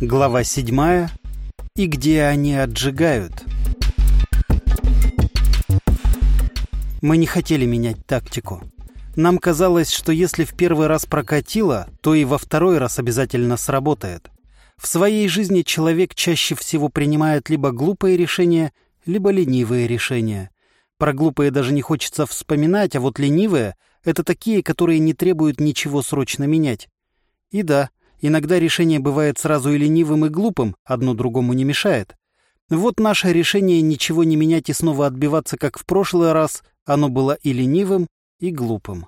Глава седьмая. И где они отжигают. Мы не хотели менять тактику. Нам казалось, что если в первый раз прокатило, то и во второй раз обязательно сработает. В своей жизни человек чаще всего принимает либо глупые решения, либо ленивые решения. Про глупые даже не хочется вспоминать, а вот ленивые — это такие, которые не требуют ничего срочно менять. И да, Иногда решение бывает сразу и ленивым, и глупым, одно другому не мешает. Вот наше решение ничего не менять и снова отбиваться, как в прошлый раз, оно было и ленивым, и глупым.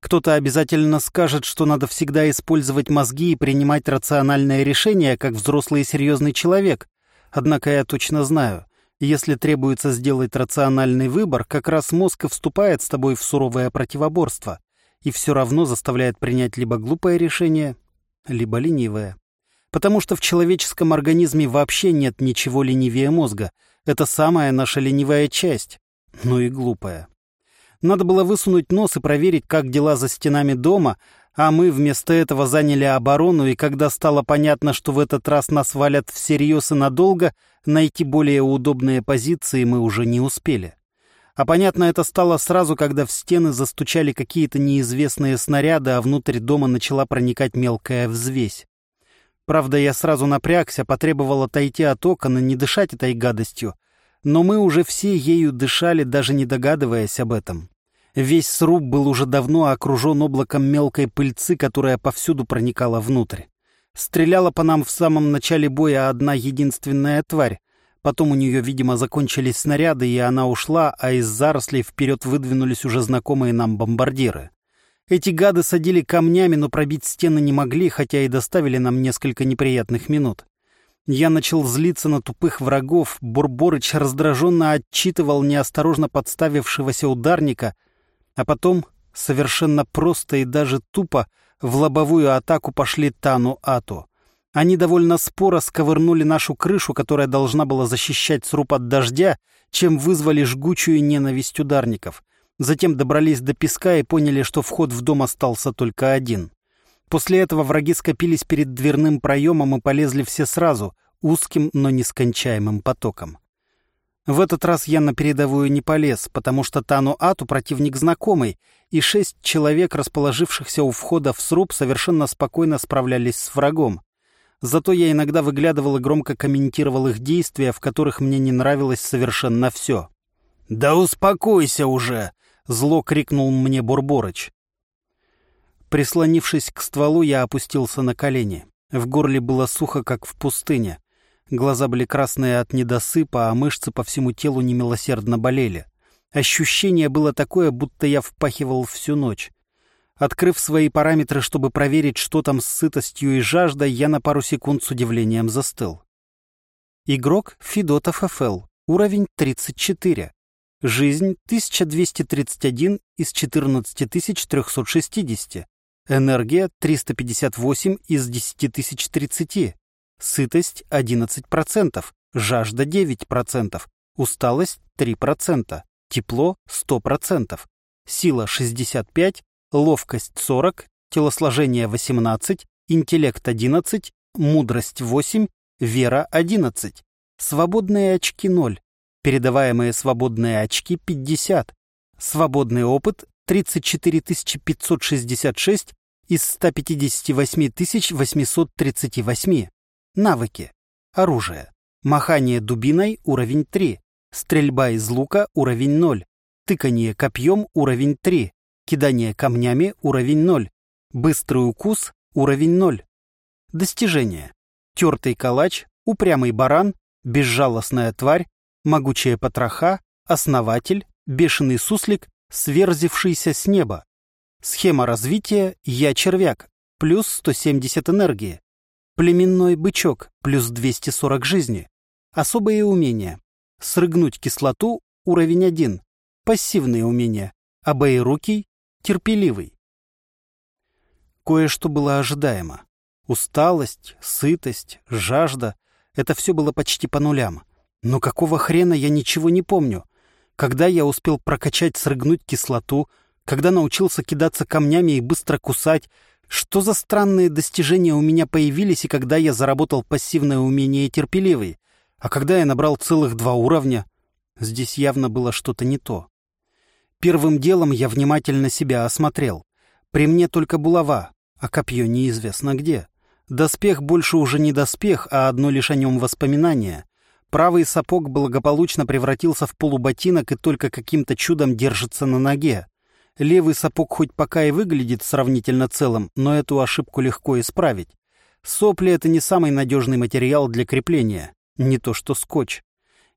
Кто-то обязательно скажет, что надо всегда использовать мозги и принимать рациональное решение, как взрослый и серьезный человек. Однако я точно знаю, если требуется сделать рациональный выбор, как раз мозг и вступает с тобой в суровое противоборство и все равно заставляет принять либо глупое решение, либо ленивая. Потому что в человеческом организме вообще нет ничего ленивее мозга. Это самая наша ленивая часть. Ну и глупая. Надо было высунуть нос и проверить, как дела за стенами дома, а мы вместо этого заняли оборону, и когда стало понятно, что в этот раз нас валят всерьез и надолго, найти более удобные позиции мы уже не успели. А понятно это стало сразу, когда в стены застучали какие-то неизвестные снаряды, а внутрь дома начала проникать мелкая взвесь. Правда, я сразу напрягся, потребовал отойти от окон не дышать этой гадостью. Но мы уже все ею дышали, даже не догадываясь об этом. Весь сруб был уже давно окружен облаком мелкой пыльцы, которая повсюду проникала внутрь. Стреляла по нам в самом начале боя одна единственная тварь, Потом у нее, видимо, закончились снаряды, и она ушла, а из зарослей вперед выдвинулись уже знакомые нам бомбардиры. Эти гады садили камнями, но пробить стены не могли, хотя и доставили нам несколько неприятных минут. Я начал злиться на тупых врагов, Бурборыч раздраженно отчитывал неосторожно подставившегося ударника, а потом, совершенно просто и даже тупо, в лобовую атаку пошли Тану Ату. Они довольно споро сковырнули нашу крышу, которая должна была защищать сруб от дождя, чем вызвали жгучую ненависть ударников. Затем добрались до песка и поняли, что вход в дом остался только один. После этого враги скопились перед дверным проемом и полезли все сразу, узким, но нескончаемым потоком. В этот раз я на передовую не полез, потому что Тану Ату противник знакомый, и шесть человек, расположившихся у входа в сруб, совершенно спокойно справлялись с врагом. Зато я иногда выглядывал и громко комментировал их действия, в которых мне не нравилось совершенно все. «Да успокойся уже!» — зло крикнул мне Бурборыч. Прислонившись к стволу, я опустился на колени. В горле было сухо, как в пустыне. Глаза были красные от недосыпа, а мышцы по всему телу немилосердно болели. Ощущение было такое, будто я впахивал всю ночь. Открыв свои параметры, чтобы проверить, что там с сытостью и жаждой, я на пару секунд с удивлением застыл. Игрок Федотов ФЛ. Уровень 34. Жизнь 1231 из 14360. Энергия 358 из 10030. Сытость 11%. Жажда 9%. Усталость 3%. Тепло 100%. Сила 65, ловкость 40, телосложение 18, интеллект 11, мудрость 8, вера 11, свободные очки 0, передаваемые свободные очки 50, свободный опыт 34 566 из 158 838, навыки, оружие, махание дубиной уровень 3, стрельба из лука уровень 0, тыканье копьем уровень 3, Кидание камнями – уровень 0. Быстрый укус – уровень 0. Достижения. Тертый калач, упрямый баран, безжалостная тварь, могучая потроха, основатель, бешеный суслик, сверзившийся с неба. Схема развития «Я червяк» плюс 170 энергии. Племенной бычок плюс 240 жизни. Особые умения. Срыгнуть кислоту уровень 1. Пассивные умения. Обоирукий терпеливый. Кое-что было ожидаемо. Усталость, сытость, жажда — это все было почти по нулям. Но какого хрена я ничего не помню? Когда я успел прокачать, срыгнуть кислоту, когда научился кидаться камнями и быстро кусать, Что за странные достижения у меня появились, и когда я заработал пассивное умение терпеливый, а когда я набрал целых два уровня? Здесь явно было что-то не то. Первым делом я внимательно себя осмотрел. При мне только булава, а копье неизвестно где. Доспех больше уже не доспех, а одно лишь о нем воспоминание. Правый сапог благополучно превратился в полуботинок и только каким-то чудом держится на ноге. Левый сапог хоть пока и выглядит сравнительно целым, но эту ошибку легко исправить. Сопли — это не самый надежный материал для крепления, не то что скотч.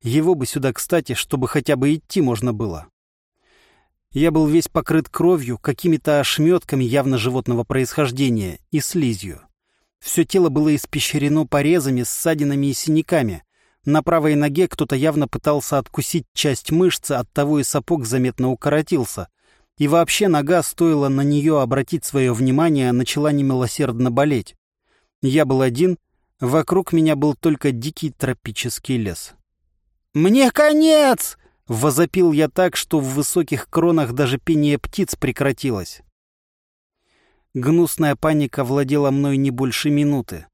Его бы сюда, кстати, чтобы хотя бы идти можно было. Я был весь покрыт кровью, какими-то ошметками явно животного происхождения и слизью. Все тело было испещрено порезами, ссадинами и синяками. На правой ноге кто-то явно пытался откусить часть мышцы, оттого и сапог заметно укоротился — и вообще нога, стоило на нее обратить свое внимание, начала немилосердно болеть. Я был один, вокруг меня был только дикий тропический лес. «Мне конец!» — возопил я так, что в высоких кронах даже пение птиц прекратилось. Гнусная паника владела мной не больше минуты.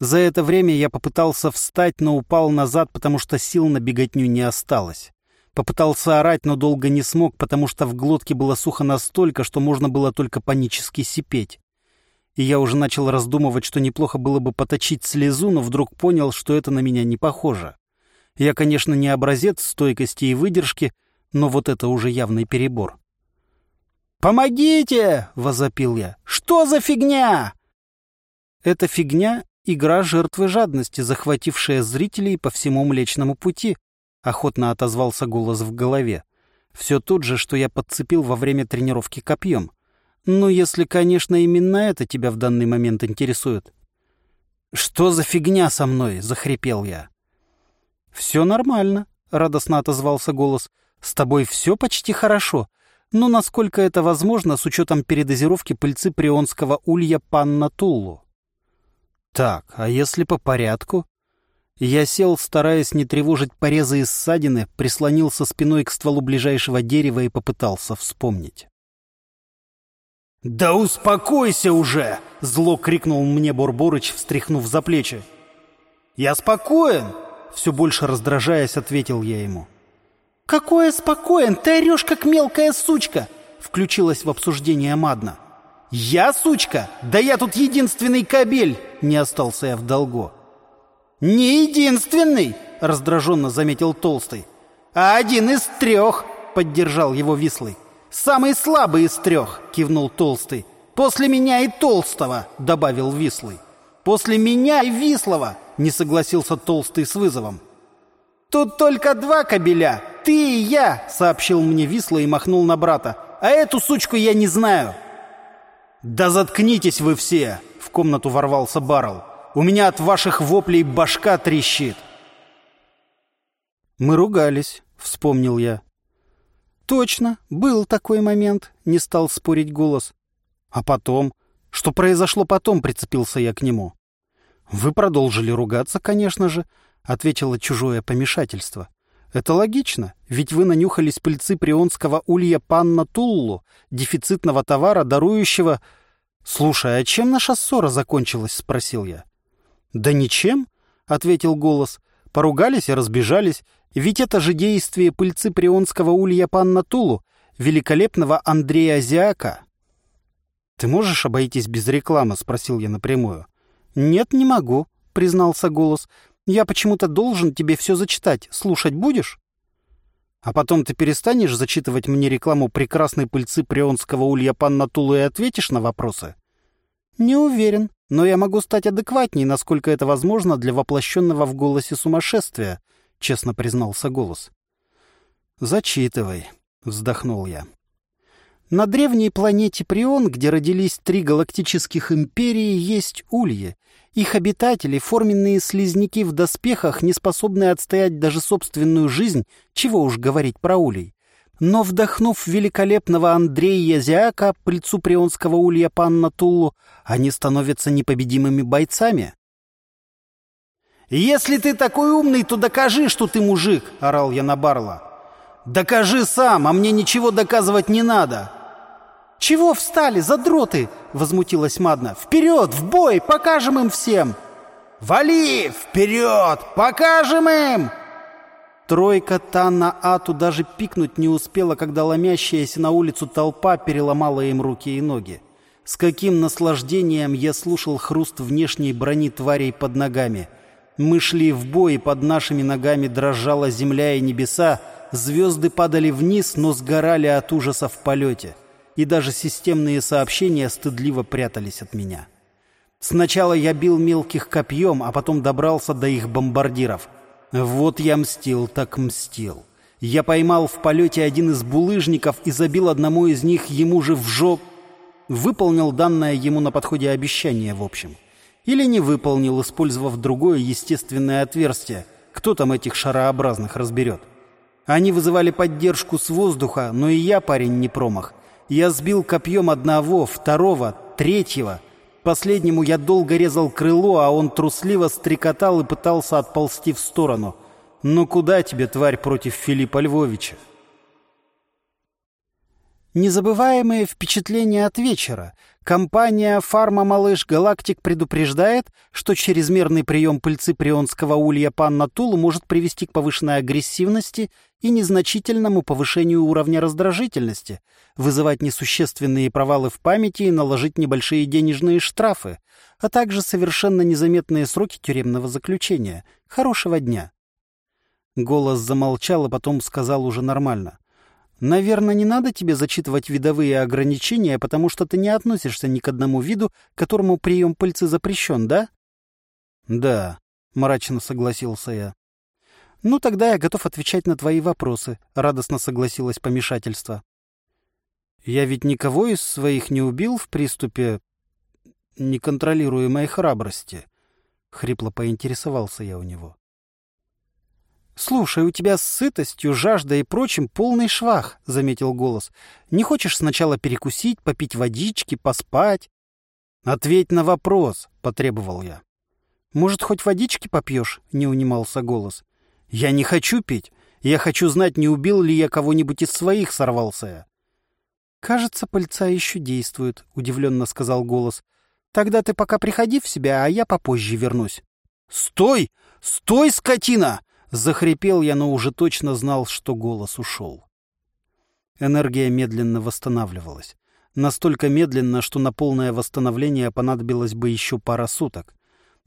За это время я попытался встать, но упал назад, потому что сил на беготню не осталось. Попытался орать, но долго не смог, потому что в глотке было сухо настолько, что можно было только панически сипеть. И я уже начал раздумывать, что неплохо было бы поточить слезу, но вдруг понял, что это на меня не похоже. Я, конечно, не образец стойкости и выдержки, но вот это уже явный перебор. «Помогите!» — возопил я. «Что за фигня?» «Это фигня — игра жертвы жадности, захватившая зрителей по всему Млечному пути», — охотно отозвался голос в голове. «Все тот же, что я подцепил во время тренировки копьем. Ну, если, конечно, именно это тебя в данный момент интересует». «Что за фигня со мной?» — захрипел я. «Все нормально», — радостно отозвался голос. «С тобой все почти хорошо. Но насколько это возможно с учетом передозировки пыльцы прионского улья панна Туллу?» «Так, а если по порядку?» Я сел, стараясь не тревожить порезы и ссадины, прислонился спиной к стволу ближайшего дерева и попытался вспомнить. «Да успокойся уже!» — зло крикнул мне Борборыч, встряхнув за плечи. «Я спокоен!» — все больше раздражаясь, ответил я ему. «Какое спокоен? Ты орешь, как мелкая сучка!» — включилась в обсуждение Мадна. «Я сучка? Да я тут единственный кабель!» — не остался я в долгу. «Не единственный!» — раздраженно заметил Толстый. «А один из трех!» — поддержал его Вислый. «Самый слабый из трех!» — кивнул Толстый. «После меня и Толстого!» — добавил Вислый. «После меня и Вислого!» — не согласился Толстый с вызовом. «Тут только два кобеля, ты и я!» — сообщил мне Вислый и махнул на брата. «А эту сучку я не знаю!» «Да заткнитесь вы все!» — в комнату ворвался Баррелл. У меня от ваших воплей башка трещит. Мы ругались, вспомнил я. Точно, был такой момент, не стал спорить голос. А потом? Что произошло потом, прицепился я к нему. Вы продолжили ругаться, конечно же, ответило чужое помешательство. Это логично, ведь вы нанюхались пыльцы прионского улья панна Туллу, дефицитного товара, дарующего... «Слушай, а чем наша ссора закончилась?» — спросил я. «Да ничем», — ответил голос. Поругались и разбежались, ведь это же действие пыльцы прионского улья панна Тулу, великолепного Андрея Азиака. «Ты можешь обойтись без рекламы?» — спросил я напрямую. «Нет, не могу», — признался голос. «Я почему-то должен тебе все зачитать. Слушать будешь?» «А потом ты перестанешь зачитывать мне рекламу прекрасной пыльцы прионского улья панна Тулу и ответишь на вопросы?» «Не уверен», но я могу стать адекватней, насколько это возможно для воплощенного в голосе сумасшествия, — честно признался голос. «Зачитывай», — вздохнул я. На древней планете Прион, где родились три галактических империи, есть ульи. Их обитатели — форменные слизняки в доспехах, не способные отстоять даже собственную жизнь, чего уж говорить про улей. Но, вдохнув великолепного Андрея Зяка, пыльцу прионского улья панна Туллу, они становятся непобедимыми бойцами. «Если ты такой умный, то докажи, что ты мужик!» — орал я на Барла. «Докажи сам, а мне ничего доказывать не надо!» «Чего встали, задроты?» — возмутилась Мадна. «Вперед, в бой, покажем им всем!» «Вали! Вперед! Покажем им!» Тройка Танна Ату даже пикнуть не успела, когда ломящаяся на улицу толпа переломала им руки и ноги. С каким наслаждением я слушал хруст внешней брони тварей под ногами. Мы шли в бой, под нашими ногами дрожала земля и небеса, звезды падали вниз, но сгорали от ужаса в полете. И даже системные сообщения стыдливо прятались от меня. Сначала я бил мелких копьем, а потом добрался до их бомбардиров. Вот я мстил, так мстил. Я поймал в полете один из булыжников и забил одному из них ему же в жоп... Выполнил данное ему на подходе обещание, в общем. Или не выполнил, использовав другое естественное отверстие. Кто там этих шарообразных разберет? Они вызывали поддержку с воздуха, но и я, парень, не промах. Я сбил копьем одного, второго, третьего. Последнему я долго резал крыло, а он трусливо стрекотал и пытался отползти в сторону. Но куда тебе, тварь, против Филиппа Львовича? Незабываемые впечатления от вечера. Компания «Фарма Малыш Галактик» предупреждает, что чрезмерный прием пыльцы прионского улья панна Тулу может привести к повышенной агрессивности и незначительному повышению уровня раздражительности, вызывать несущественные провалы в памяти и наложить небольшие денежные штрафы, а также совершенно незаметные сроки тюремного заключения. Хорошего дня. Голос замолчал, а потом сказал уже нормально. Наверное, не надо тебе зачитывать видовые ограничения, потому что ты не относишься ни к одному виду, которому прием пыльцы запрещен, да? Да, мрачно согласился я. Ну, тогда я готов отвечать на твои вопросы, радостно согласилась помешательство. Я ведь никого из своих не убил в приступе неконтролируемой храбрости. Хрипло поинтересовался я у него. «Слушай, у тебя с сытостью, жаждой и прочим полный швах», — заметил голос. «Не хочешь сначала перекусить, попить водички, поспать?» «Ответь на вопрос», — потребовал я. «Может, хоть водички попьешь?» — не унимался голос. «Я не хочу пить. Я хочу знать, не убил ли я кого-нибудь из своих, сорвался я». «Кажется, пыльца еще действует», — удивленно сказал голос. «Тогда ты пока приходи в себя, а я попозже вернусь». «Стой! Стой, скотина!» Захрипел я, но уже точно знал, что голос ушел. Энергия медленно восстанавливалась. Настолько медленно, что на полное восстановление понадобилось бы еще пара суток.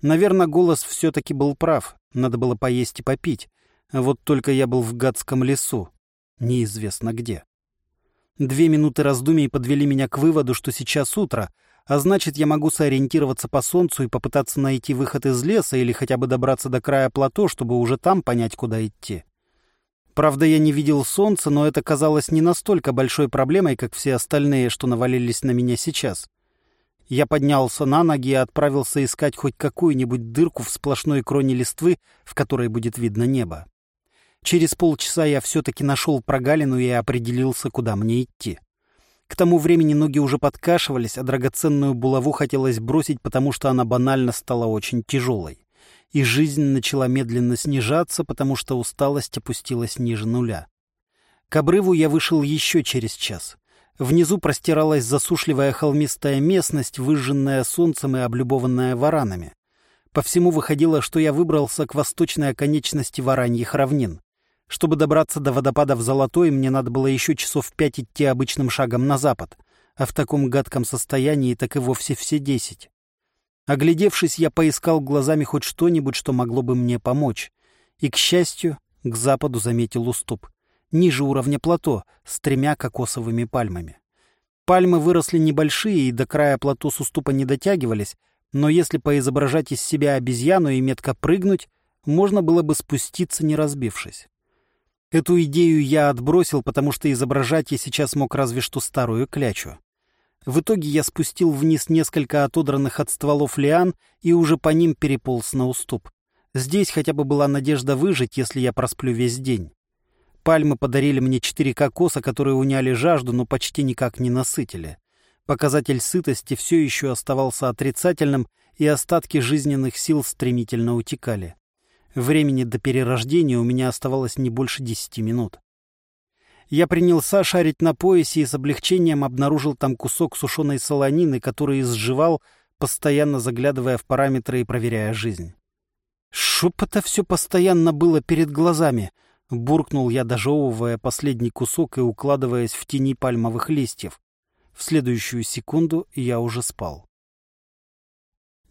Наверное, голос все-таки был прав. Надо было поесть и попить. Вот только я был в гадском лесу. Неизвестно где. Две минуты раздумий подвели меня к выводу, что сейчас утро, а значит, я могу сориентироваться по солнцу и попытаться найти выход из леса или хотя бы добраться до края плато, чтобы уже там понять, куда идти. Правда, я не видел солнца, но это казалось не настолько большой проблемой, как все остальные, что навалились на меня сейчас. Я поднялся на ноги и отправился искать хоть какую-нибудь дырку в сплошной кроне листвы, в которой будет видно небо. Через полчаса я все-таки нашел прогалину и определился, куда мне идти. К тому времени ноги уже подкашивались, а драгоценную булаву хотелось бросить, потому что она банально стала очень тяжелой. И жизнь начала медленно снижаться, потому что усталость опустилась ниже нуля. К обрыву я вышел еще через час. Внизу простиралась засушливая холмистая местность, выжженная солнцем и облюбованная варанами. По всему выходило, что я выбрался к восточной оконечности Вараньих равнин. Чтобы добраться до водопада в Золотой, мне надо было еще часов пять идти обычным шагом на запад, а в таком гадком состоянии так и вовсе все десять. Оглядевшись, я поискал глазами хоть что-нибудь, что могло бы мне помочь. И, к счастью, к западу заметил уступ. Ниже уровня плато, с тремя кокосовыми пальмами. Пальмы выросли небольшие и до края плато с уступа не дотягивались, но если поизображать из себя обезьяну и метко прыгнуть, можно было бы спуститься, не разбившись. Эту идею я отбросил, потому что изображать я сейчас мог разве что старую клячу. В итоге я спустил вниз несколько отодранных от стволов лиан и уже по ним переполз на уступ. Здесь хотя бы была надежда выжить, если я просплю весь день. Пальмы подарили мне четыре кокоса, которые уняли жажду, но почти никак не насытили. Показатель сытости все еще оставался отрицательным, и остатки жизненных сил стремительно утекали. Времени до перерождения у меня оставалось не больше десяти минут. Я принялся шарить на поясе и с облегчением обнаружил там кусок сушеной солонины, который изживал, постоянно заглядывая в параметры и проверяя жизнь. «Шоп это все постоянно было перед глазами!» — буркнул я, дожевывая последний кусок и укладываясь в тени пальмовых листьев. В следующую секунду я уже спал.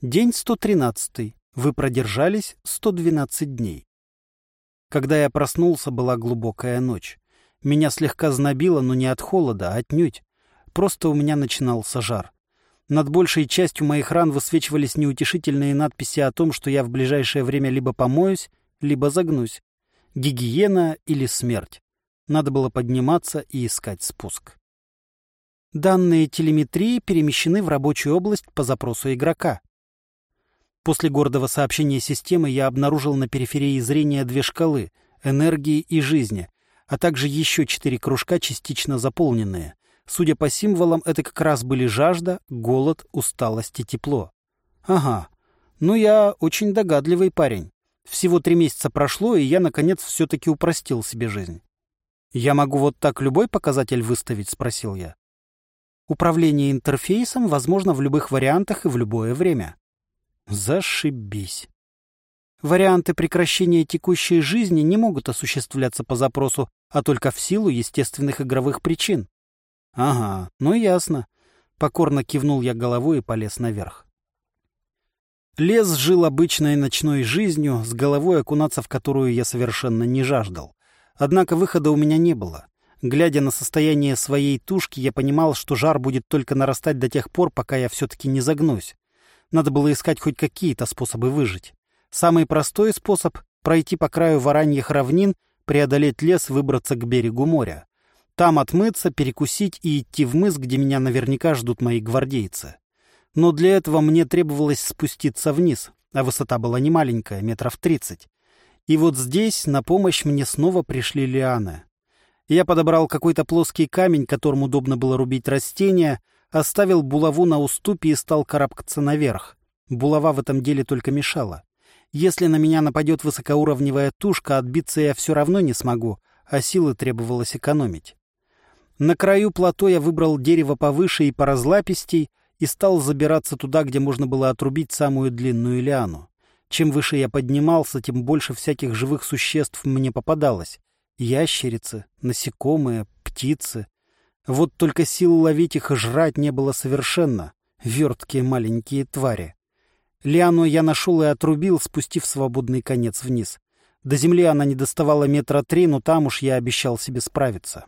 День 113. Вы продержались 112 дней. Когда я проснулся, была глубокая ночь. Меня слегка знобило, но не от холода, а отнюдь. Просто у меня начинался жар. Над большей частью моих ран высвечивались неутешительные надписи о том, что я в ближайшее время либо помоюсь, либо загнусь. Гигиена или смерть. Надо было подниматься и искать спуск. Данные телеметрии перемещены в рабочую область по запросу игрока. После гордого сообщения системы я обнаружил на периферии зрения две шкалы — энергии и жизни, а также еще четыре кружка, частично заполненные. Судя по символам, это как раз были жажда, голод, усталость и тепло. Ага, ну я очень догадливый парень. Всего три месяца прошло, и я, наконец, все-таки упростил себе жизнь. «Я могу вот так любой показатель выставить?» — спросил я. Управление интерфейсом возможно в любых вариантах и в любое время. Зашибись. Варианты прекращения текущей жизни не могут осуществляться по запросу, а только в силу естественных игровых причин. Ага, ну ясно. Покорно кивнул я головой и полез наверх. Лес жил обычной ночной жизнью, с головой окунаться в которую я совершенно не жаждал. Однако выхода у меня не было. Глядя на состояние своей тушки, я понимал, что жар будет только нарастать до тех пор, пока я все-таки не загнусь. Надо было искать хоть какие-то способы выжить. Самый простой способ — пройти по краю вараньих равнин, преодолеть лес, выбраться к берегу моря. Там отмыться, перекусить и идти в мыс, где меня наверняка ждут мои гвардейцы. Но для этого мне требовалось спуститься вниз, а высота была не маленькая, метров тридцать. И вот здесь на помощь мне снова пришли лианы. Я подобрал какой-то плоский камень, которым удобно было рубить растения, оставил булаву на уступе и стал карабкаться наверх. Булава в этом деле только мешала. Если на меня нападет высокоуровневая тушка, отбиться я все равно не смогу, а силы требовалось экономить. На краю плато я выбрал дерево повыше и поразлапистей и стал забираться туда, где можно было отрубить самую длинную лиану. Чем выше я поднимался, тем больше всяких живых существ мне попадалось. Ящерицы, насекомые, птицы. Вот только сил ловить их и жрать не было совершенно. Верткие маленькие твари. Лиану я нашел и отрубил, спустив свободный конец вниз. До земли она не доставала метра три, но там уж я обещал себе справиться.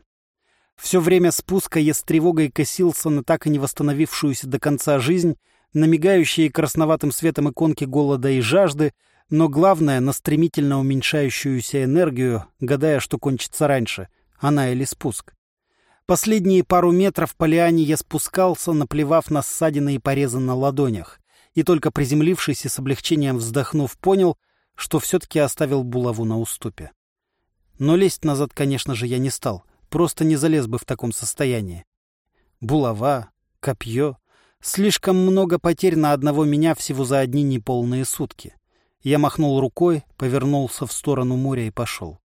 Все время спуска я с тревогой косился на так и не восстановившуюся до конца жизнь, на мигающие красноватым светом иконки голода и жажды, но главное — на стремительно уменьшающуюся энергию, гадая, что кончится раньше, она или спуск. Последние пару метров по лиане я спускался, наплевав на ссадины и порезы на ладонях и только приземлившись и с облегчением вздохнув, понял, что все-таки оставил булаву на уступе. Но лезть назад, конечно же, я не стал, просто не залез бы в таком состоянии. Булава, копье. Слишком много потерь на одного меня всего за одни неполные сутки. Я махнул рукой, повернулся в сторону моря и пошел.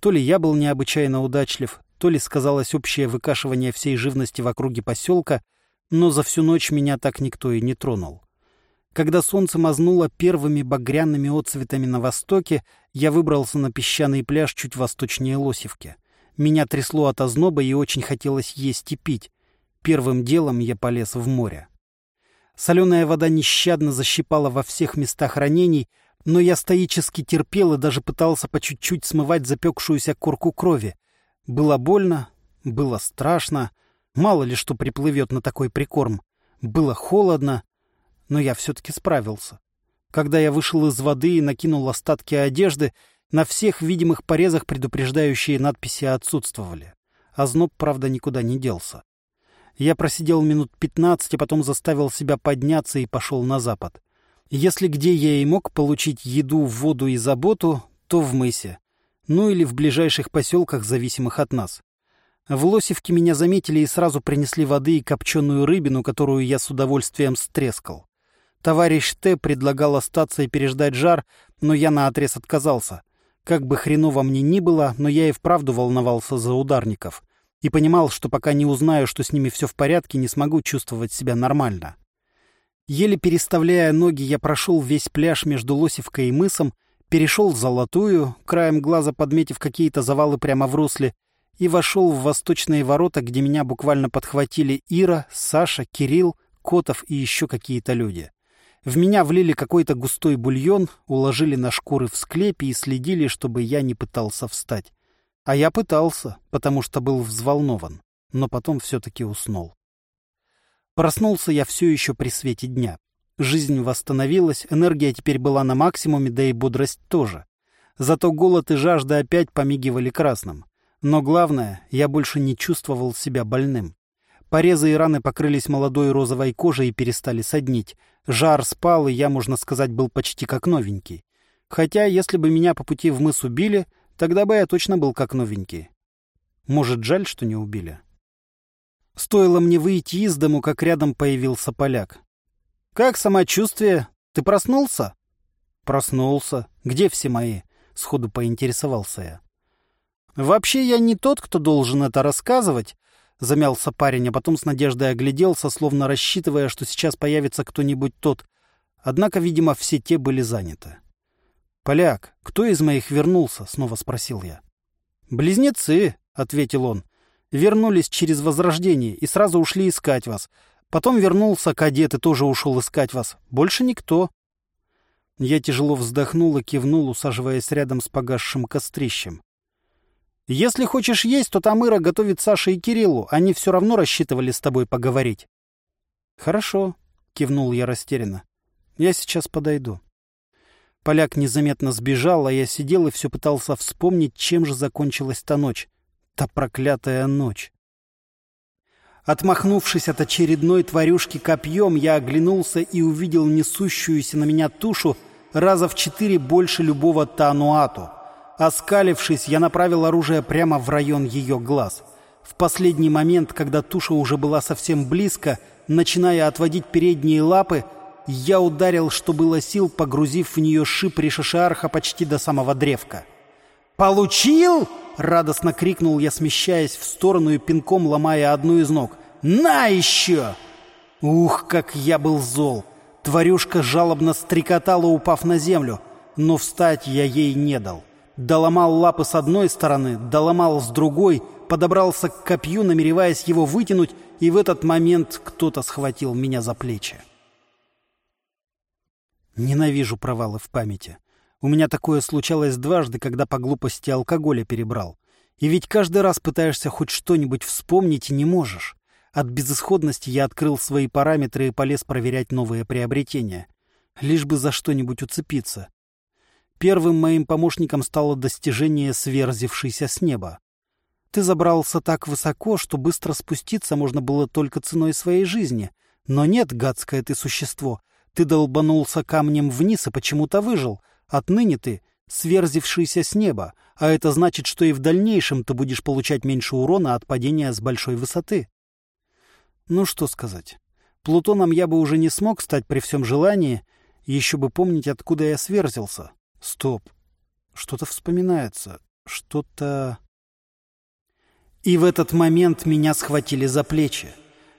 То ли я был необычайно удачлив, то ли сказалось общее выкашивание всей живности в округе поселка, но за всю ночь меня так никто и не тронул. Когда солнце мазнуло первыми багряными отцветами на востоке, я выбрался на песчаный пляж чуть восточнее Лосевки. Меня трясло от озноба и очень хотелось есть и пить. Первым делом я полез в море. Соленая вода нещадно защипала во всех местах ранений, но я стоически терпел и даже пытался по чуть-чуть смывать запекшуюся корку крови. Было больно, было страшно, мало ли что приплывет на такой прикорм. Было холодно, но я все-таки справился. Когда я вышел из воды и накинул остатки одежды, на всех видимых порезах предупреждающие надписи отсутствовали. А зноб, правда, никуда не делся. Я просидел минут пятнадцать, а потом заставил себя подняться и пошел на запад. Если где я и мог получить еду, воду и заботу, то в мысе. Ну или в ближайших поселках, зависимых от нас. В Лосевке меня заметили и сразу принесли воды и копченую рыбину, которую я с удовольствием стрескал. Товарищ Т. предлагал остаться и переждать жар, но я наотрез отказался. Как бы хреново мне ни было, но я и вправду волновался за ударников. И понимал, что пока не узнаю, что с ними все в порядке, не смогу чувствовать себя нормально. Еле переставляя ноги, я прошел весь пляж между Лосевкой и мысом, перешел Золотую, краем глаза подметив какие-то завалы прямо в русле, и вошел в восточные ворота, где меня буквально подхватили Ира, Саша, Кирилл, Котов и еще какие-то люди. В меня влили какой-то густой бульон, уложили на шкуры в склепе и следили, чтобы я не пытался встать. А я пытался, потому что был взволнован, но потом все-таки уснул. Проснулся я все еще при свете дня. Жизнь восстановилась, энергия теперь была на максимуме, да и бодрость тоже. Зато голод и жажда опять помигивали красным. Но главное, я больше не чувствовал себя больным. Порезы и раны покрылись молодой розовой кожей и перестали соднить. Жар спал, и я, можно сказать, был почти как новенький. Хотя, если бы меня по пути в мыс убили, тогда бы я точно был как новенький. Может, жаль, что не убили? Стоило мне выйти из дому, как рядом появился поляк. «Как самочувствие? Ты проснулся?» «Проснулся. Где все мои?» — сходу поинтересовался я. «Вообще я не тот, кто должен это рассказывать», — замялся парень, а потом с надеждой огляделся, словно рассчитывая, что сейчас появится кто-нибудь тот. Однако, видимо, все те были заняты. «Поляк, кто из моих вернулся?» — снова спросил я. «Близнецы», — ответил он. «Вернулись через возрождение и сразу ушли искать вас. Потом вернулся кадет и тоже ушел искать вас. Больше никто». Я тяжело вздохнул и кивнул, усаживаясь рядом с погасшим кострищем. Если хочешь есть, то Тамыра готовит Саше и Кириллу. Они все равно рассчитывали с тобой поговорить. — Хорошо, — кивнул я растерянно. — Я сейчас подойду. Поляк незаметно сбежал, а я сидел и все пытался вспомнить, чем же закончилась та ночь. Та проклятая ночь. Отмахнувшись от очередной тварюшки копьем, я оглянулся и увидел несущуюся на меня тушу раза в четыре больше любого Тануату. Оскалившись, я направил оружие прямо в район ее глаз. В последний момент, когда туша уже была совсем близко, начиная отводить передние лапы, я ударил, что было сил, погрузив в нее шип Ришашарха почти до самого древка. «Получил?» — радостно крикнул я, смещаясь в сторону и пинком ломая одну из ног. «На еще!» Ух, как я был зол! Тварюшка жалобно стрекотала, упав на землю, но встать я ей не дал. Доломал лапы с одной стороны, доломал с другой, подобрался к копью, намереваясь его вытянуть, и в этот момент кто-то схватил меня за плечи. Ненавижу провалы в памяти. У меня такое случалось дважды, когда по глупости алкоголя перебрал. И ведь каждый раз пытаешься хоть что-нибудь вспомнить и не можешь. От безысходности я открыл свои параметры и полез проверять новые приобретения. Лишь бы за что-нибудь уцепиться. Первым моим помощником стало достижение сверзившейся с неба. Ты забрался так высоко, что быстро спуститься можно было только ценой своей жизни. Но нет, гадское ты существо, ты долбанулся камнем вниз и почему-то выжил. Отныне ты сверзившийся с неба, а это значит, что и в дальнейшем ты будешь получать меньше урона от падения с большой высоты. Ну что сказать. Плутоном я бы уже не смог стать при всем желании, еще бы помнить, откуда я сверзился. Стоп. Что-то вспоминается. Что-то... И в этот момент меня схватили за плечи.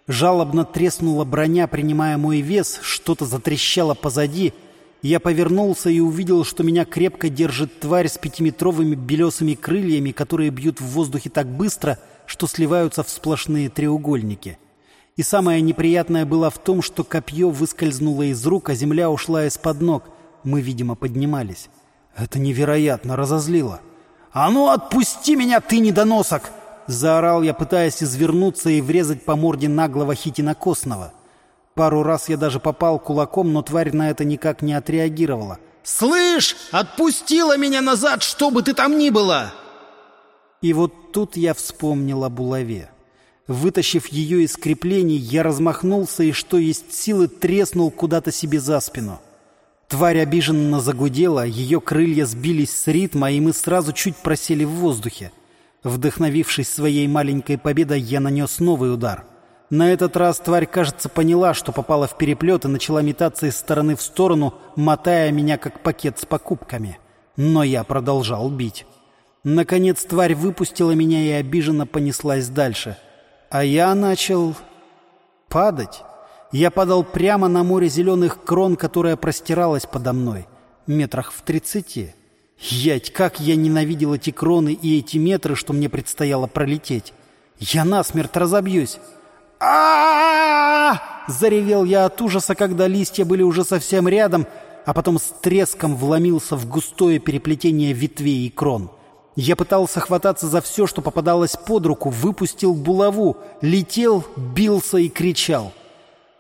Жалобно треснула броня, принимая мой вес, что-то затрещало позади. Я повернулся и увидел, что меня крепко держит тварь с пятиметровыми белесыми крыльями, которые бьют в воздухе так быстро, что сливаются в сплошные треугольники. И самое неприятное было в том, что копье выскользнуло из рук, а земля ушла из-под ног — мы, видимо, поднимались. Это невероятно разозлило. «А ну, отпусти меня, ты недоносок!» Заорал я, пытаясь извернуться и врезать по морде наглого хитина костного. Пару раз я даже попал кулаком, но тварь на это никак не отреагировала. «Слышь, отпустила меня назад, что бы ты там ни было!» И вот тут я вспомнил о булаве. Вытащив ее из креплений, я размахнулся и, что есть силы, треснул куда-то себе за спину. Тварь обиженно загудела, ее крылья сбились с ритма, и мы сразу чуть просели в воздухе. Вдохновившись своей маленькой победой, я нанес новый удар. На этот раз тварь, кажется, поняла, что попала в переплет и начала метаться из стороны в сторону, мотая меня как пакет с покупками. Но я продолжал бить. Наконец тварь выпустила меня и обиженно понеслась дальше. А я начал падать. Я падал прямо на море зеленых крон, которое простиралось подо мной, метрах в тридцати. Ять, как я ненавидел эти кроны и эти метры, что мне предстояло пролететь. Я насмерть разобьюсь. А Заревел я от ужаса, когда листья были уже совсем рядом, а потом с треском вломился в густое переплетение ветвей и крон. Я пытался хвататься за все, что попадалось под руку, выпустил булаву, летел, бился и кричал.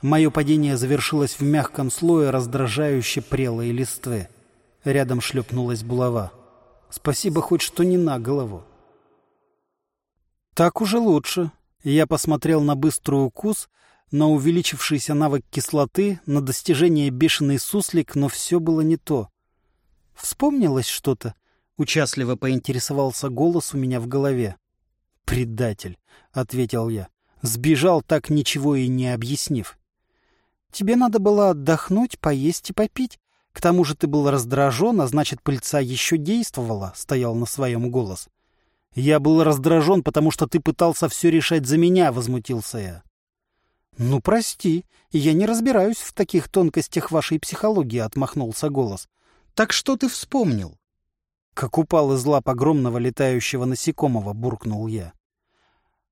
Мое падение завершилось в мягком слое раздражающе прелой листвы. Рядом шлепнулась булава. Спасибо хоть что не на голову. Так уже лучше. Я посмотрел на быстрый укус, на увеличившийся навык кислоты, на достижение бешеный суслик, но все было не то. Вспомнилось что-то? Участливо поинтересовался голос у меня в голове. «Предатель», — ответил я. Сбежал, так ничего и не объяснив. «Тебе надо было отдохнуть, поесть и попить. К тому же ты был раздражен, а значит, пыльца еще действовала, — стоял на своем голос. Я был раздражен, потому что ты пытался все решать за меня, — возмутился я. Ну, прости, я не разбираюсь в таких тонкостях вашей психологии, — отмахнулся голос. Так что ты вспомнил? Как упал из лап огромного летающего насекомого, буркнул я.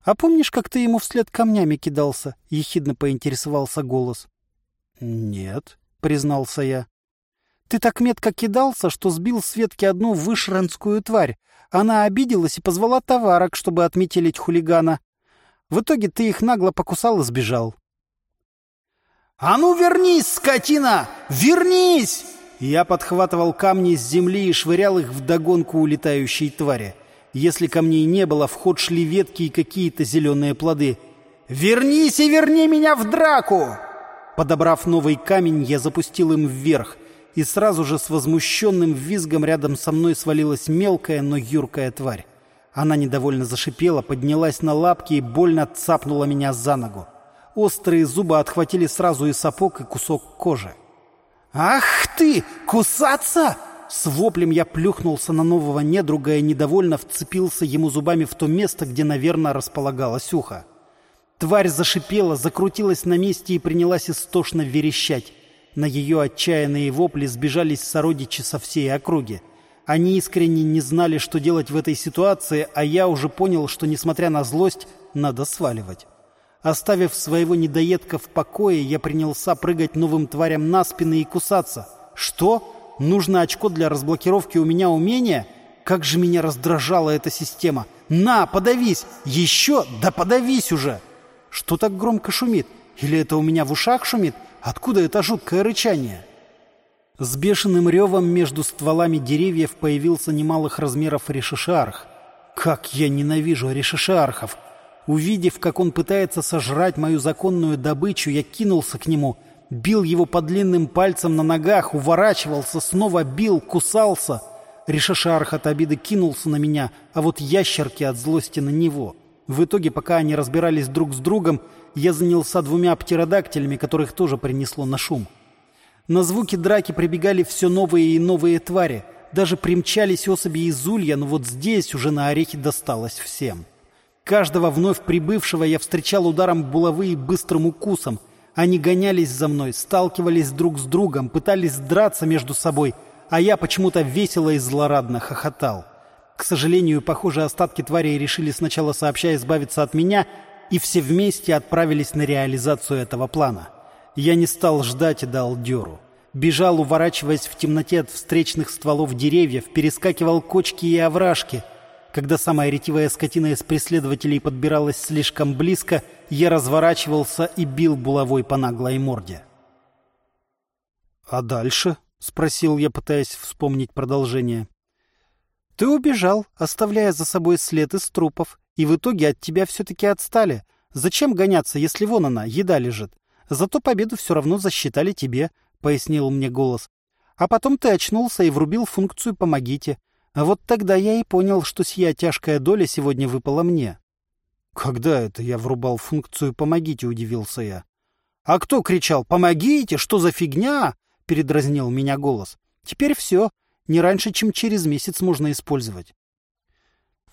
«А помнишь, как ты ему вслед камнями кидался?» — ехидно поинтересовался голос. «Нет», — признался я. Ты так метко кидался, что сбил с ветки одну вышранскую тварь. Она обиделась и позвала товарок, чтобы отметелить хулигана. В итоге ты их нагло покусал и сбежал. «А ну вернись, скотина! Вернись!» Я подхватывал камни с земли и швырял их вдогонку улетающей твари. Если камней не было, в ход шли ветки и какие-то зеленые плоды. «Вернись и верни меня в драку!» Подобрав новый камень, я запустил им вверх — и сразу же с возмущенным визгом рядом со мной свалилась мелкая, но юркая тварь. Она недовольно зашипела, поднялась на лапки и больно цапнула меня за ногу. Острые зубы отхватили сразу и сапог, и кусок кожи. «Ах ты! Кусаться!» С воплем я плюхнулся на нового недруга и недовольно вцепился ему зубами в то место, где, наверное, располагалось ухо. Тварь зашипела, закрутилась на месте и принялась истошно верещать. На ее отчаянные вопли сбежались сородичи со всей округи. Они искренне не знали, что делать в этой ситуации, а я уже понял, что, несмотря на злость, надо сваливать. Оставив своего недоедка в покое, я принялся прыгать новым тварям на спины и кусаться. Что? Нужно очко для разблокировки у меня умения? Как же меня раздражала эта система! На, подавись! Еще? Да подавись уже! Что так громко шумит? Или это у меня в ушах шумит? Откуда это жуткое рычание? С бешеным ревом между стволами деревьев появился немалых размеров решишарх. Как я ненавижу решишархов! Увидев, как он пытается сожрать мою законную добычу, я кинулся к нему, бил его по длинным пальцам на ногах, уворачивался, снова бил, кусался. Решишарх от обиды кинулся на меня, а вот ящерки от злости на него. В итоге, пока они разбирались друг с другом, я занялся двумя птеродактилями, которых тоже принесло на шум. На звуки драки прибегали все новые и новые твари. Даже примчались особи из улья, но вот здесь уже на орехи досталось всем. Каждого вновь прибывшего я встречал ударом булавы и быстрым укусом. Они гонялись за мной, сталкивались друг с другом, пытались драться между собой, а я почему-то весело и злорадно хохотал. К сожалению, похоже, остатки тварей решили сначала сообща избавиться от меня, и все вместе отправились на реализацию этого плана. Я не стал ждать и дал дёру. Бежал, уворачиваясь в темноте от встречных стволов деревьев, перескакивал кочки и овражки. Когда самая ретивая скотина из преследователей подбиралась слишком близко, я разворачивался и бил булавой по наглой морде. «А дальше?» — спросил я, пытаясь вспомнить продолжение. «Ты убежал, оставляя за собой след из трупов, и в итоге от тебя все-таки отстали. Зачем гоняться, если вон она, еда лежит? Зато победу все равно засчитали тебе, — пояснил мне голос. А потом ты очнулся и врубил функцию «помогите». Вот тогда я и понял, что сия тяжкая доля сегодня выпала мне. «Когда это я врубал функцию «помогите», — удивился я. «А кто кричал «помогите», что за фигня?» — передразнил меня голос. «Теперь все. Не раньше, чем через месяц можно использовать.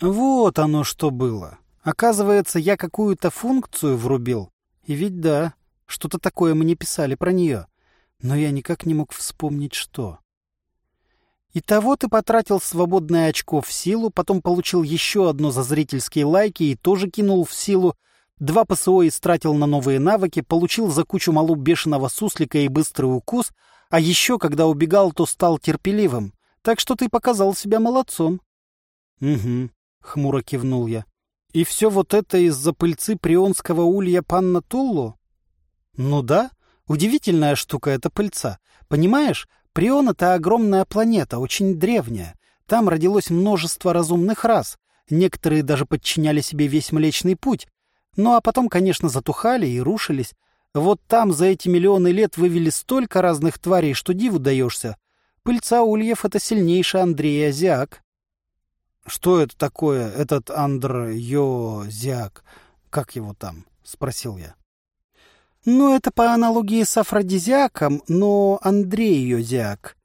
Вот оно что было. Оказывается, я какую-то функцию врубил. И ведь да, что-то такое мне писали про нее. Но я никак не мог вспомнить, что. Итого ты потратил свободное очко в силу, потом получил еще одно за зрительские лайки и тоже кинул в силу, два ПСО истратил на новые навыки, получил за кучу малу бешеного суслика и быстрый укус, а еще, когда убегал, то стал терпеливым. Так что ты показал себя молодцом. — Угу, — хмуро кивнул я. — И все вот это из-за пыльцы прионского улья панна Туллу? — Ну да, удивительная штука эта пыльца. Понимаешь, Прион — это огромная планета, очень древняя. Там родилось множество разумных рас. Некоторые даже подчиняли себе весь Млечный Путь. Ну а потом, конечно, затухали и рушились. Вот там за эти миллионы лет вывели столько разных тварей, что диву даешься. Пыльца ульев — это сильнейший Андрей Азиак. — Что это такое, этот Андр-Йо-Зиак? Как его там? — спросил я. Ну, это по аналогии с афродизиаком, но Андрею-зиак.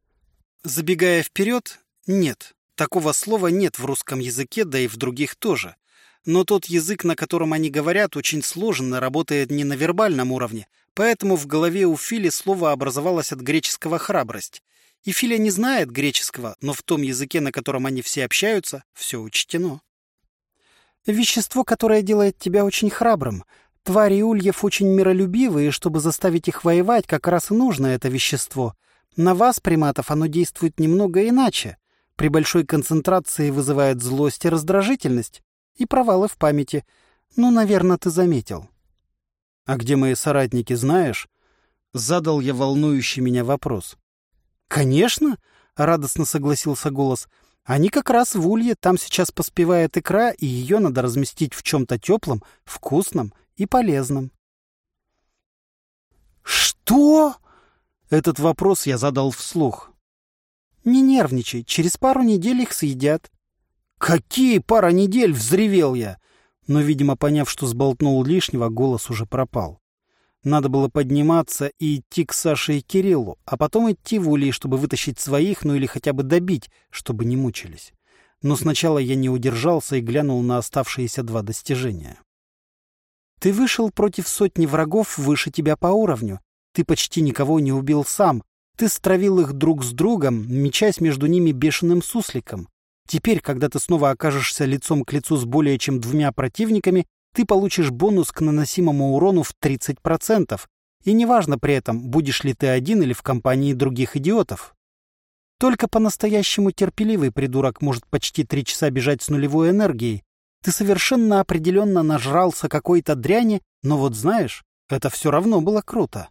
Забегая вперед, нет. Такого слова нет в русском языке, да и в других тоже. Но тот язык, на котором они говорят, очень сложен и работает не на вербальном уровне, поэтому в голове у Фили слово образовалось от греческого «храбрость». И Филя не знает греческого, но в том языке, на котором они все общаются, все учтено. Вещество, которое делает тебя очень храбрым. Твари ульев очень миролюбивые, и чтобы заставить их воевать, как раз и нужно это вещество. На вас, приматов, оно действует немного иначе. При большой концентрации вызывает злость и раздражительность. И провалы в памяти. Ну, наверное, ты заметил. — А где мои соратники, знаешь? Задал я волнующий меня вопрос. — Конечно, — радостно согласился голос. — Они как раз в улье, там сейчас поспевает икра, и ее надо разместить в чем-то теплом, вкусном и полезным. «Что?» Этот вопрос я задал вслух. «Не нервничай, через пару недель их съедят». «Какие пара недель?» — взревел я. Но, видимо, поняв, что сболтнул лишнего, голос уже пропал. Надо было подниматься и идти к Саше и Кириллу, а потом идти в улей, чтобы вытащить своих, ну или хотя бы добить, чтобы не мучились. Но сначала я не удержался и глянул на оставшиеся два достижения. Ты вышел против сотни врагов выше тебя по уровню. Ты почти никого не убил сам. Ты стравил их друг с другом, мечась между ними бешеным сусликом. Теперь, когда ты снова окажешься лицом к лицу с более чем двумя противниками, ты получишь бонус к наносимому урону в 30%. И неважно при этом, будешь ли ты один или в компании других идиотов. Только по-настоящему терпеливый придурок может почти три часа бежать с нулевой энергией, ты совершенно определенно нажрался какой-то дряни, но вот знаешь, это все равно было круто.